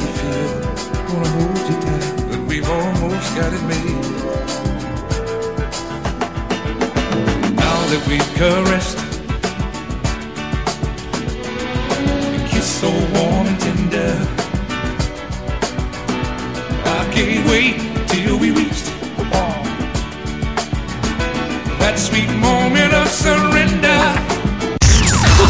you feel. Wanna hold you tight, but we've almost got it made. Now that we've caressed, a kiss so warm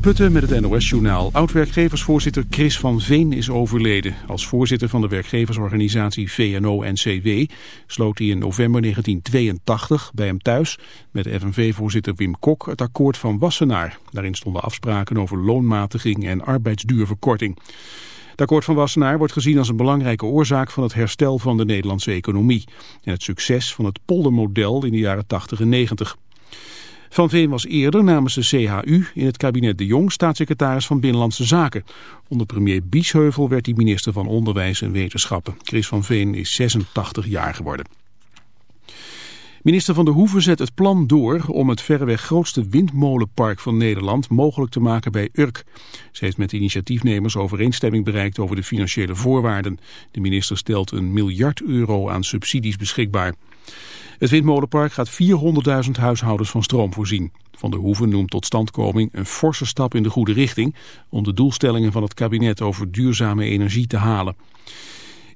Putten met het NOS-journaal. Oud-werkgeversvoorzitter Chris van Veen is overleden. Als voorzitter van de werkgeversorganisatie VNO-NCW sloot hij in november 1982 bij hem thuis met FNV-voorzitter Wim Kok het akkoord van Wassenaar. Daarin stonden afspraken over loonmatiging en arbeidsduurverkorting. Het akkoord van Wassenaar wordt gezien als een belangrijke oorzaak van het herstel van de Nederlandse economie en het succes van het poldermodel in de jaren 80 en 90. Van Veen was eerder namens de CHU in het kabinet De Jong staatssecretaris van Binnenlandse Zaken. Onder premier Biesheuvel werd hij minister van Onderwijs en Wetenschappen. Chris van Veen is 86 jaar geworden. Minister van der Hoeven zet het plan door om het verreweg grootste windmolenpark van Nederland mogelijk te maken bij Urk. Ze heeft met initiatiefnemers overeenstemming bereikt over de financiële voorwaarden. De minister stelt een miljard euro aan subsidies beschikbaar. Het windmolenpark gaat 400.000 huishoudens van stroom voorzien. Van der Hoeven noemt totstandkoming een forse stap in de goede richting... om de doelstellingen van het kabinet over duurzame energie te halen.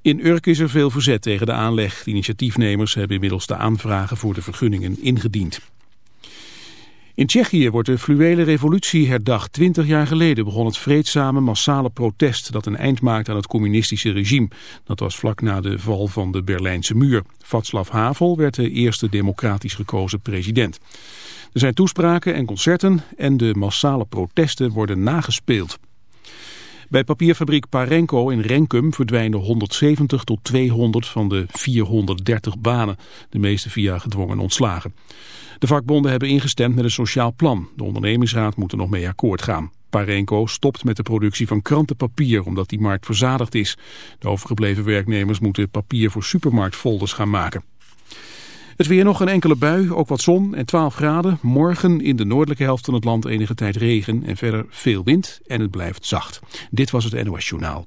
In Urk is er veel verzet tegen de aanleg. Initiatiefnemers hebben inmiddels de aanvragen voor de vergunningen ingediend. In Tsjechië wordt de fluwele revolutie herdacht. Twintig jaar geleden begon het vreedzame massale protest dat een eind maakte aan het communistische regime. Dat was vlak na de val van de Berlijnse muur. Václav Havel werd de eerste democratisch gekozen president. Er zijn toespraken en concerten en de massale protesten worden nagespeeld. Bij papierfabriek Parenco in Renkum verdwijnen 170 tot 200 van de 430 banen, de meeste via gedwongen ontslagen. De vakbonden hebben ingestemd met een sociaal plan. De ondernemingsraad moet er nog mee akkoord gaan. Parenco stopt met de productie van krantenpapier omdat die markt verzadigd is. De overgebleven werknemers moeten papier voor supermarktfolders gaan maken. Het weer nog een enkele bui, ook wat zon en 12 graden. Morgen in de noordelijke helft van het land enige tijd regen en verder veel wind en het blijft zacht. Dit was het NOS Journaal.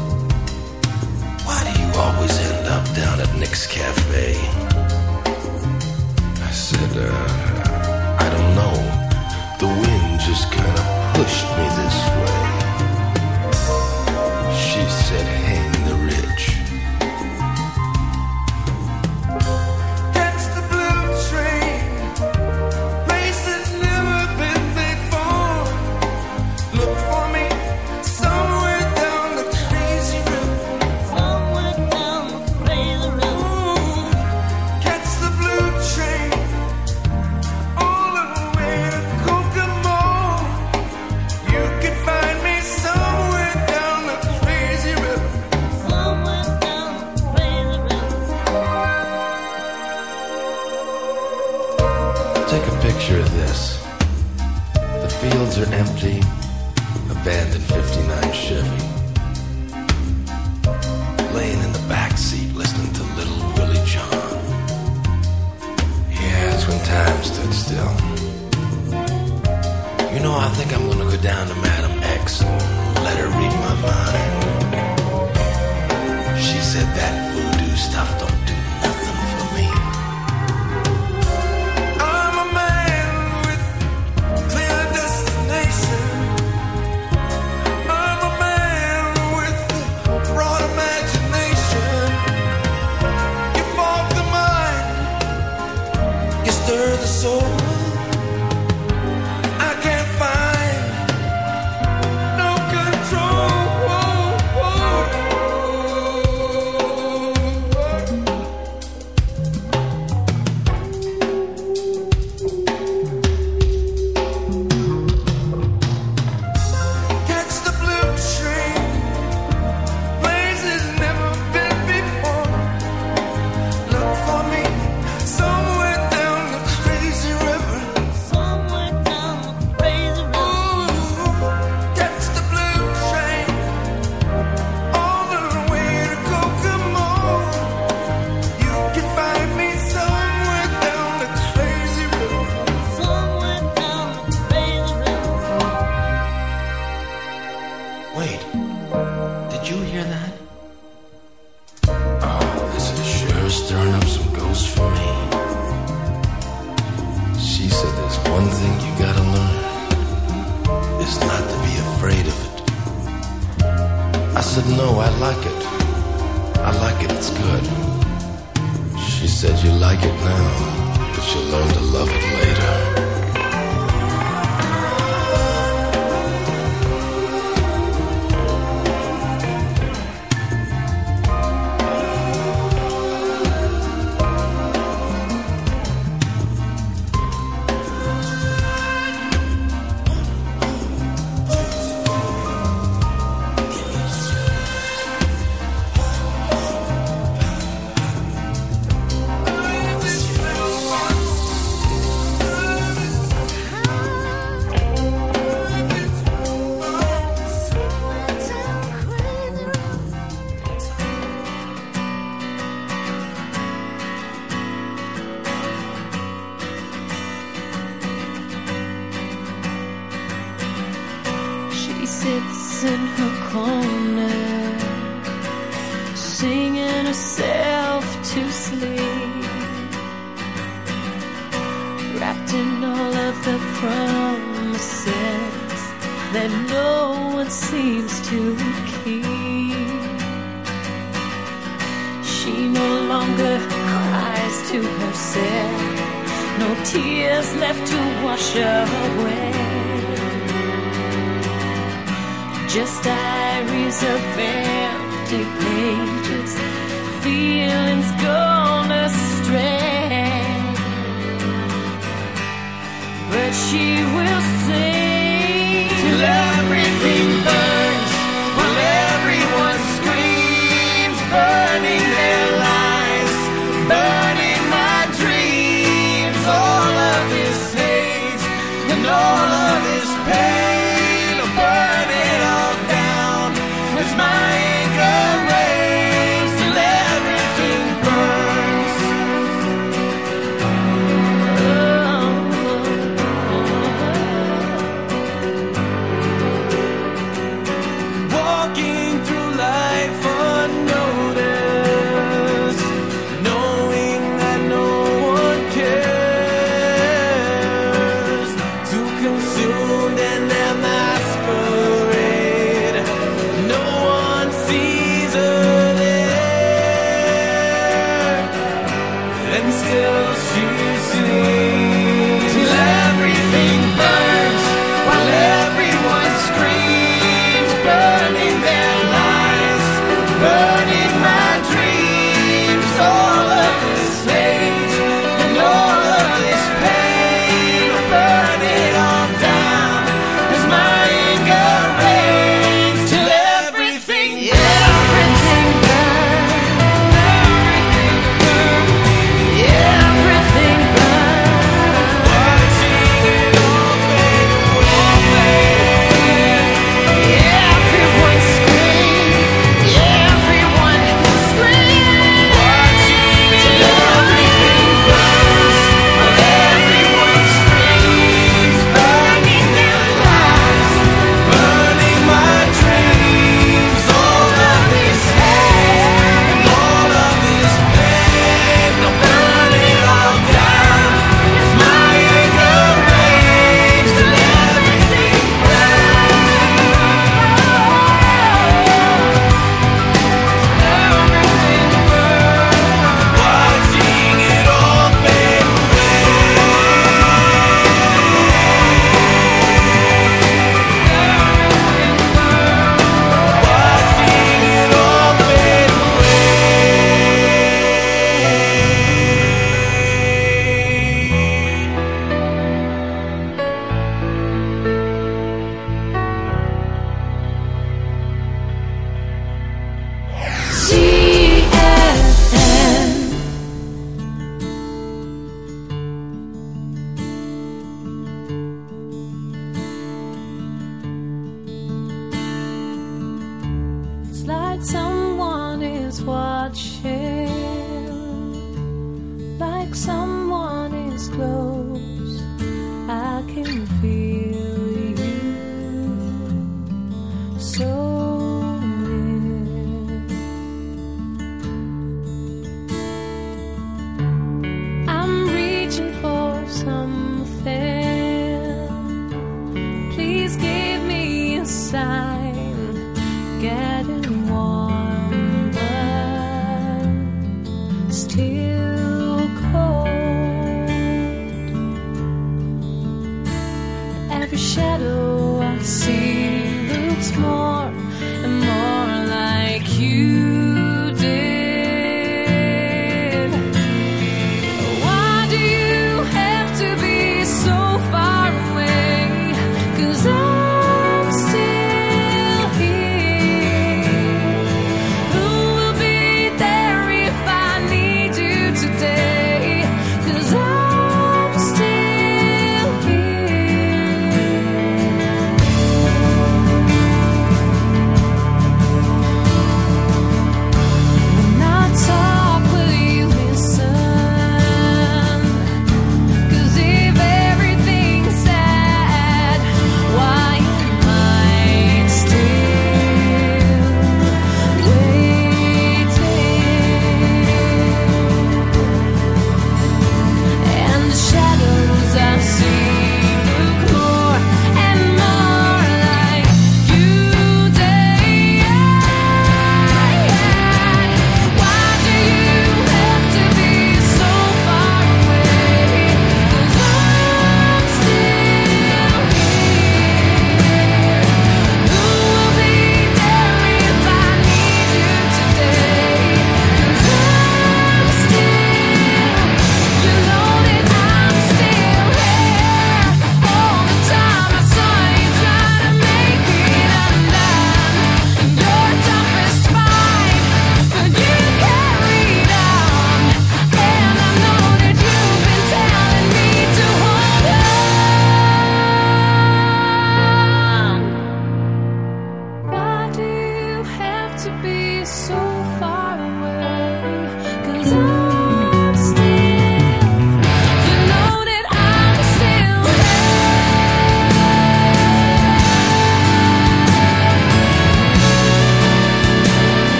up down at Nick's Cafe. I said, uh, I don't know. The wind just kind of pushed me this way. She said, hey.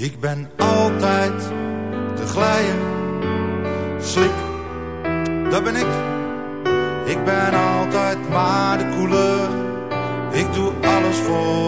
Ik ben altijd te glijden. Slik, dat ben ik. Ik ben altijd maar de koeler. Ik doe alles voor.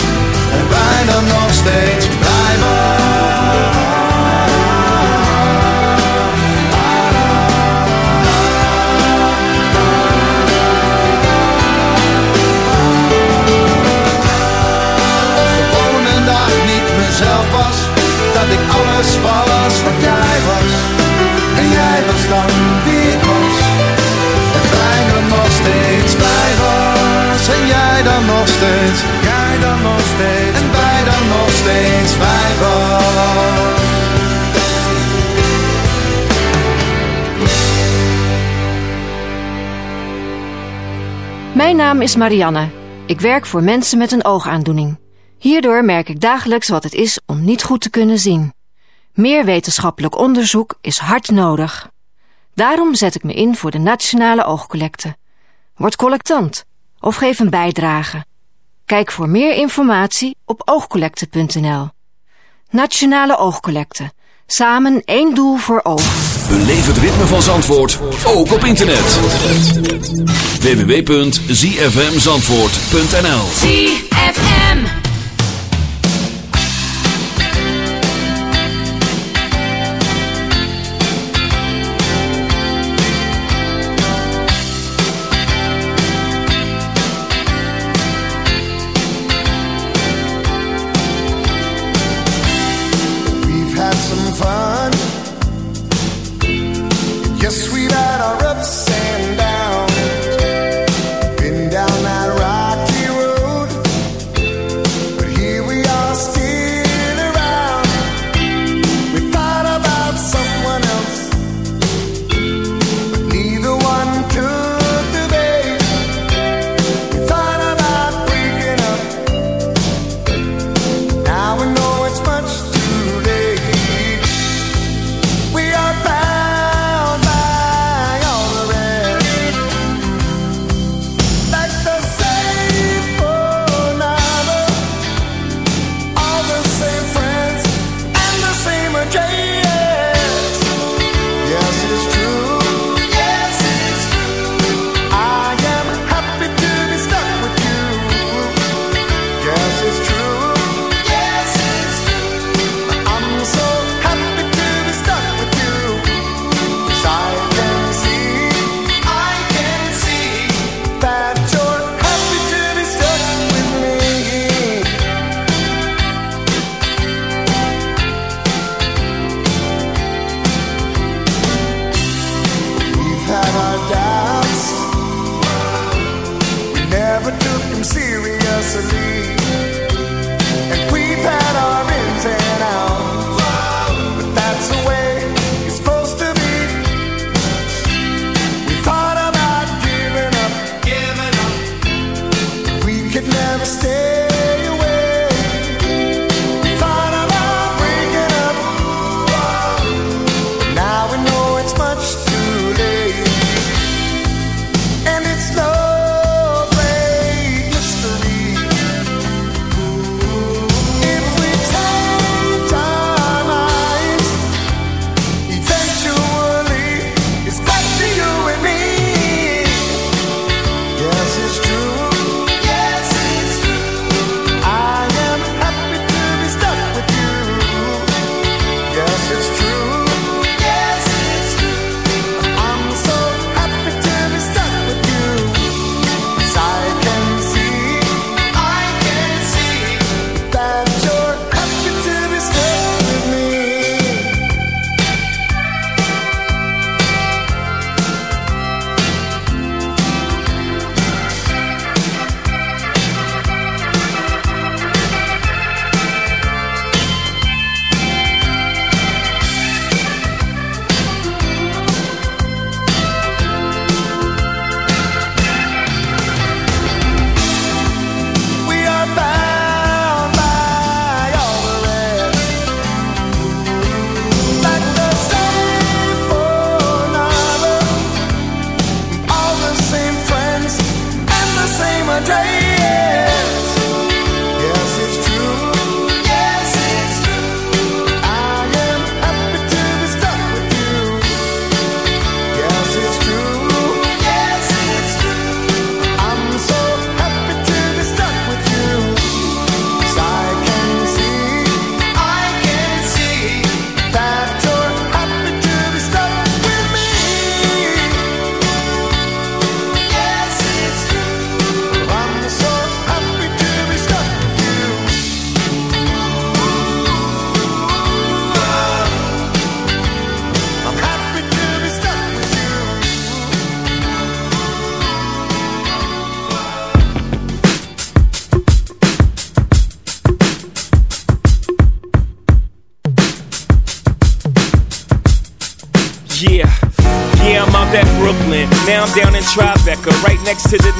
En bijna nog steeds blij was. Gewoon dag niet mezelf was. Dat ik alles was wat jij was. En jij was dan wie ik was. En bijna nog steeds blij was. En jij dan nog steeds. Jij dan nog steeds. Steeds bij. Mijn naam is Marianne. Ik werk voor mensen met een oogaandoening. Hierdoor merk ik dagelijks wat het is om niet goed te kunnen zien. Meer wetenschappelijk onderzoek is hard nodig. Daarom zet ik me in voor de Nationale Oogcollecte. Word collectant of geef een bijdrage. Kijk voor meer informatie op oogcollecte.nl. Nationale Oogcollecte. Samen één doel voor ogen. Beleef het ritme van Zandvoort, ook op internet. www.zfmzandvoort.nl ZFM.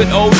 with old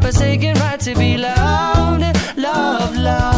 forsaken right to be loved, love, love,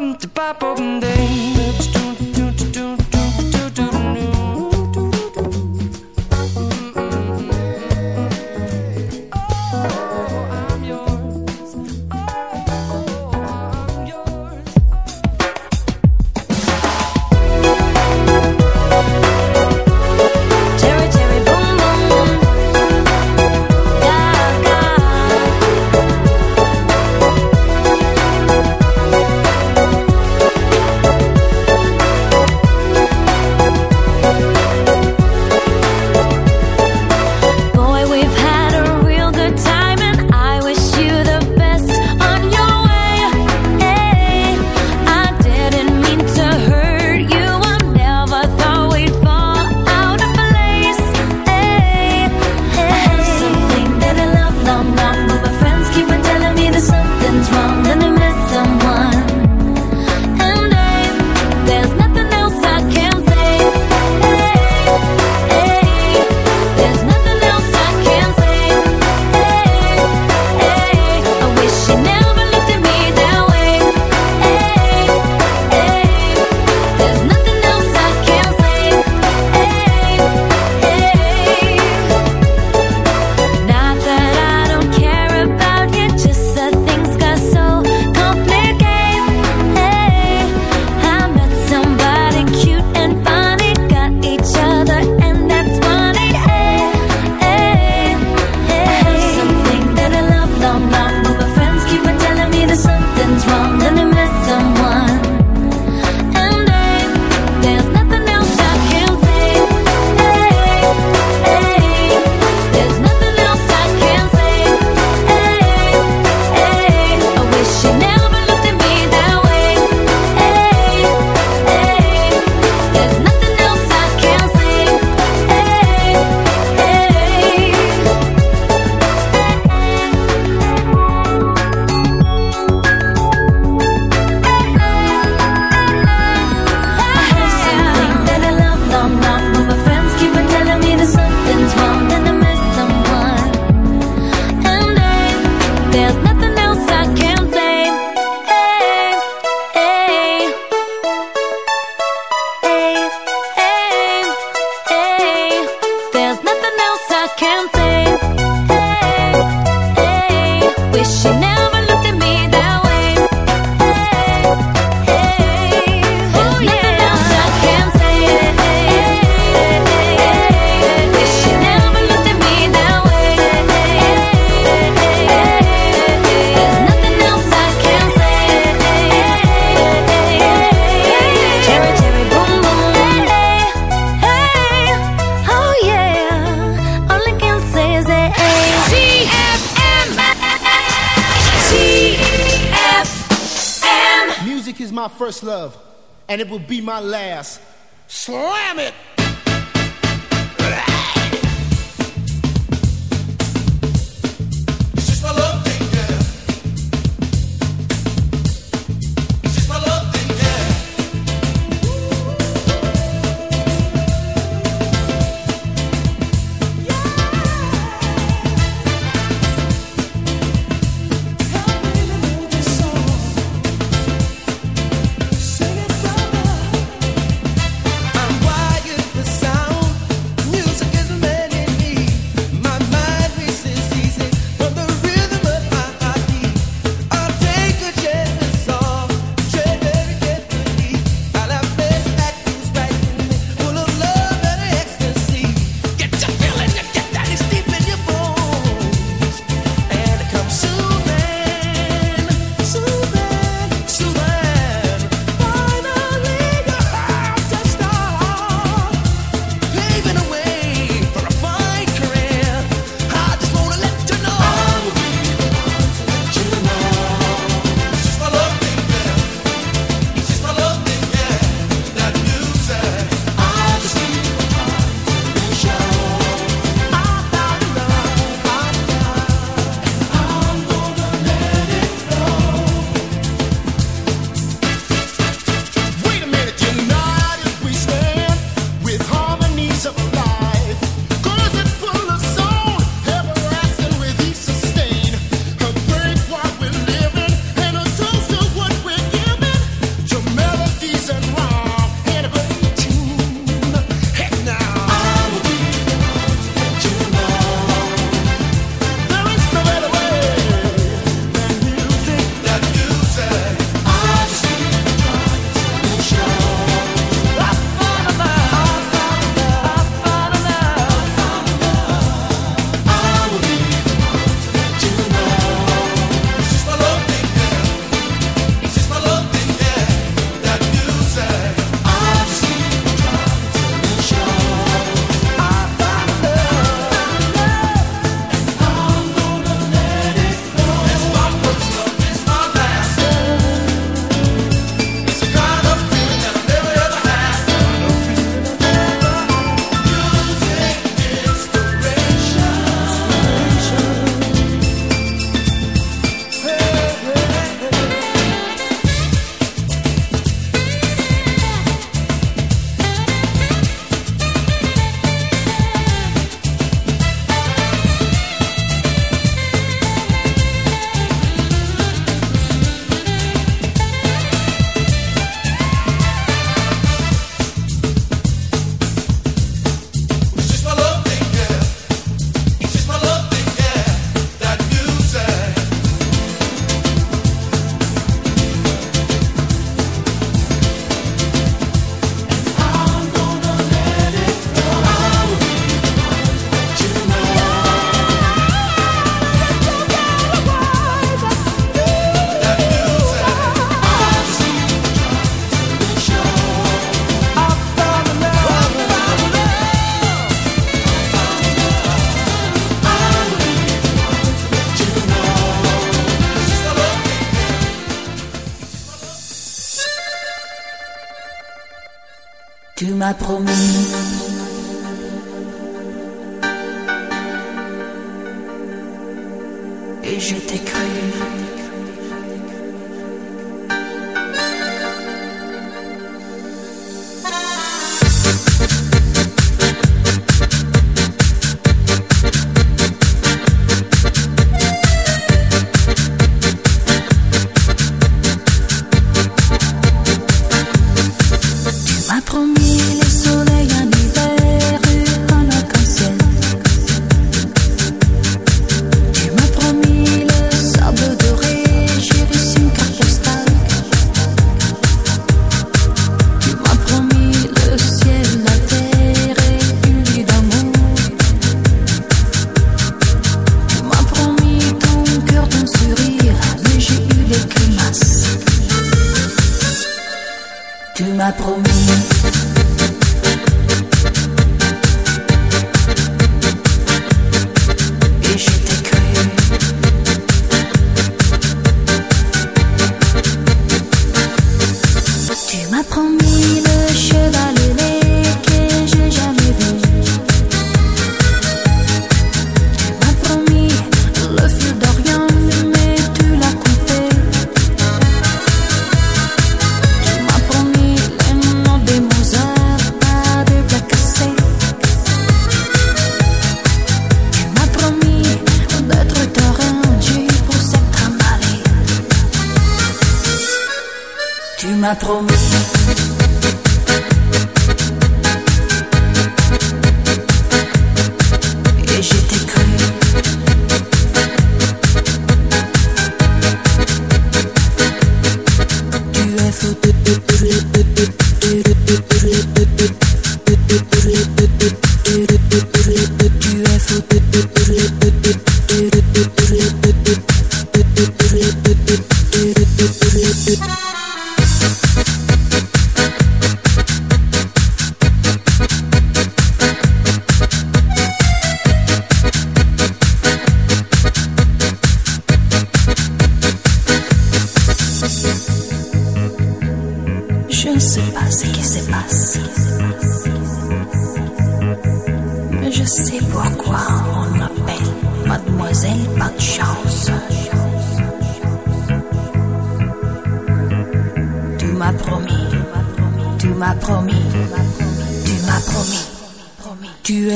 Yours. Ah. Ba-da-bum-da-ba-bum-ding.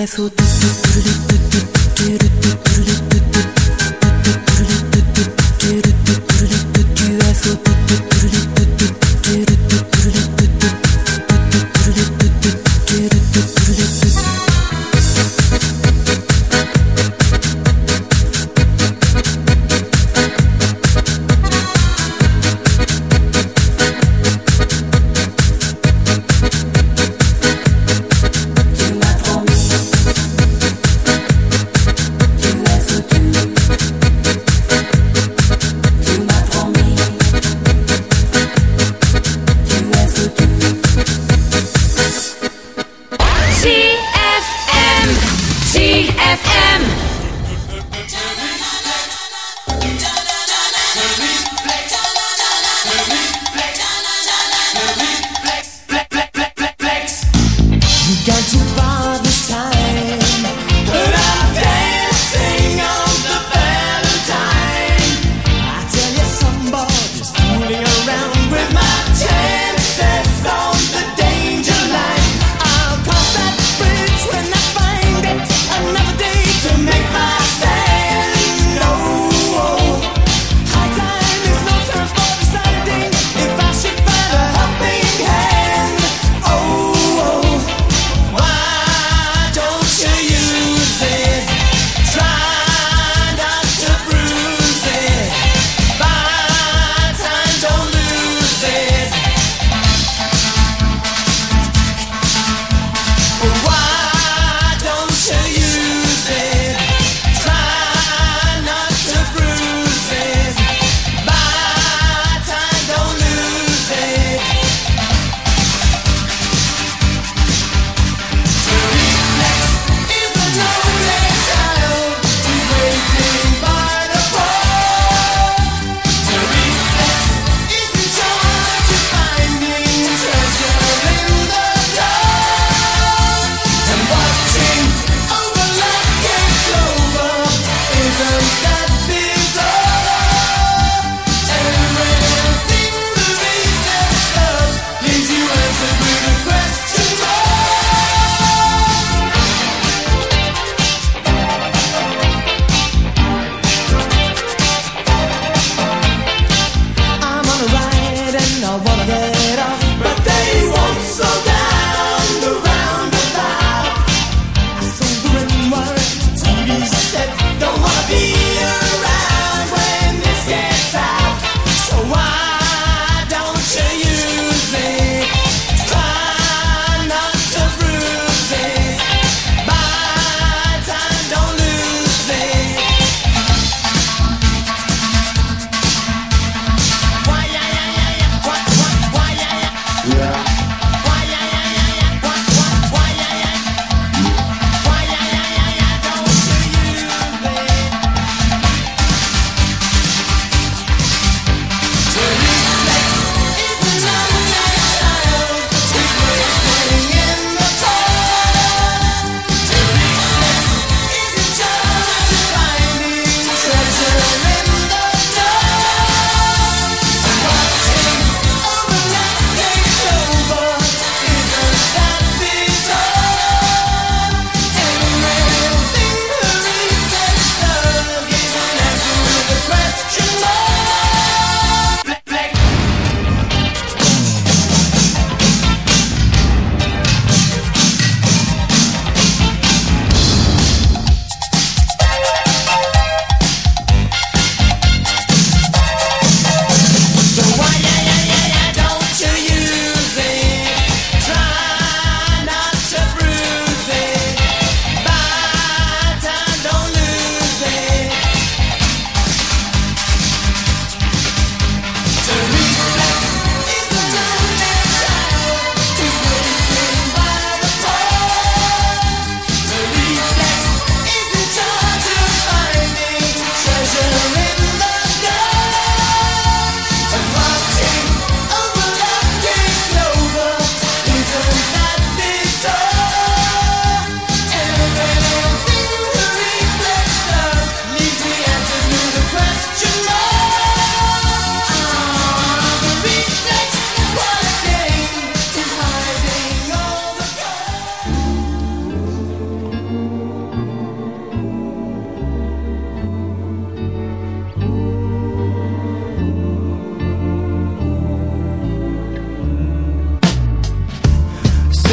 そうとゥる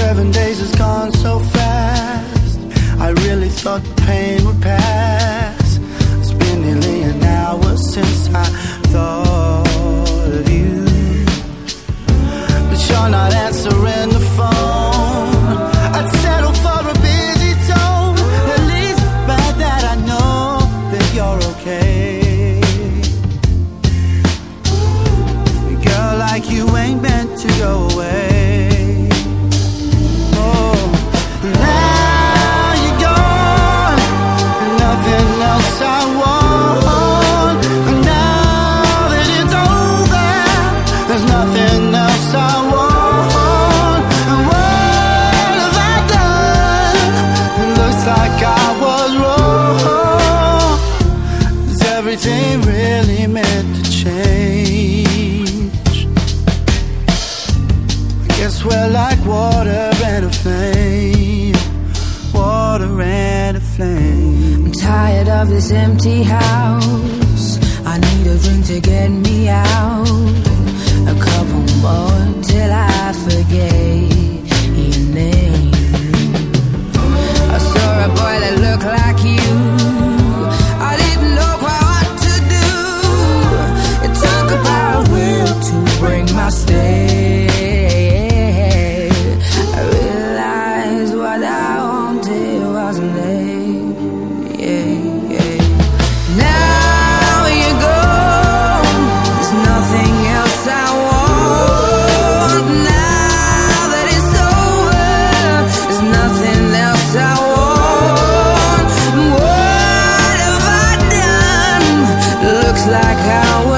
Seven days has gone so fast. I really thought the pain would pass. It's been nearly an hour since I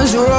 was wrong.